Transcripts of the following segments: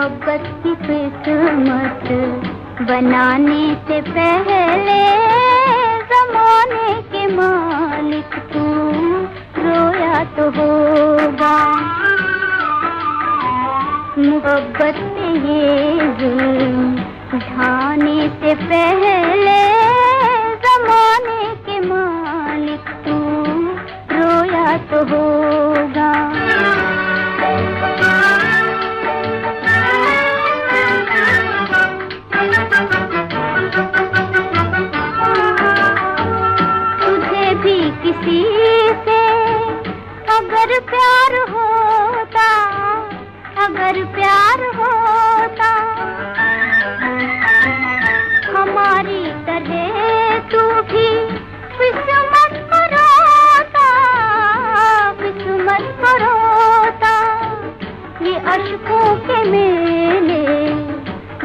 मोहब्बत की किस्मत बनाने से पहले जमाने के मालिक तू रोया तो होगा। मोहब्बत ये जुल्म से पहले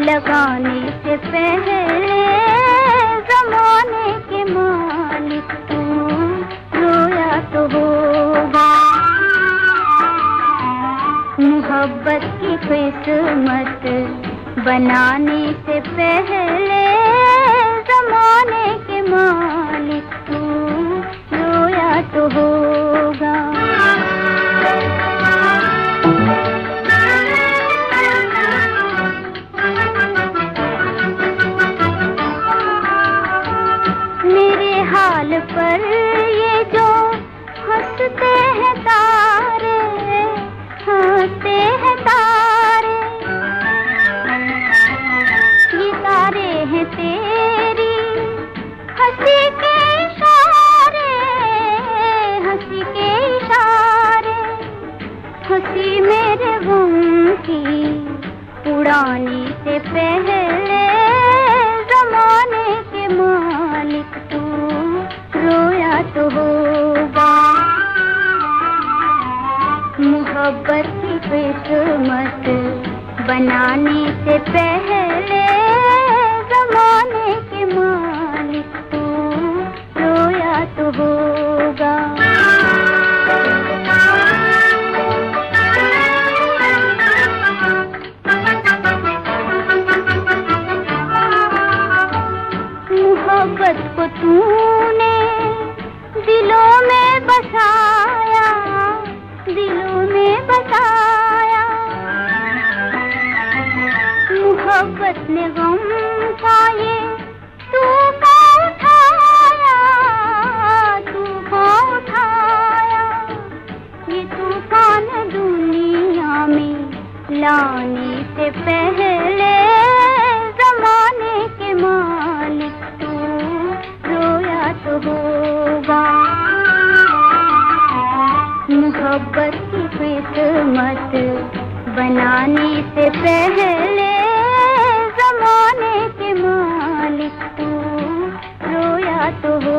लगाने से पहले जमाने के मालिक तू रोया तो होगा। मोहब्बत की किस्मत बनाने से पहले जमाने के मालिक हाल पर ये जो हँसते हैं तारे, हँसते हैं तारे। ये तारे हैं तेरी, हँसी के इशारे, हँसी के इशारे। हँसी मेरे गम की उड़ाने से पहले मोहब्बत की किस्मत बनाने से पहले जमाने के मालिक तू रोया तो होगा। मोहब्बत को तूने दिलों में बसाया मोहब्बत ने गम का ये तूफा उठाया तूफा उठाया ये तूफ़ान दुनिया में लाने से पहले जमाने के मालिक तू रोया तो होगा। मोहब्बत की किस्मत बनाने से पहले जमाने के मालिक तू रोया तो हो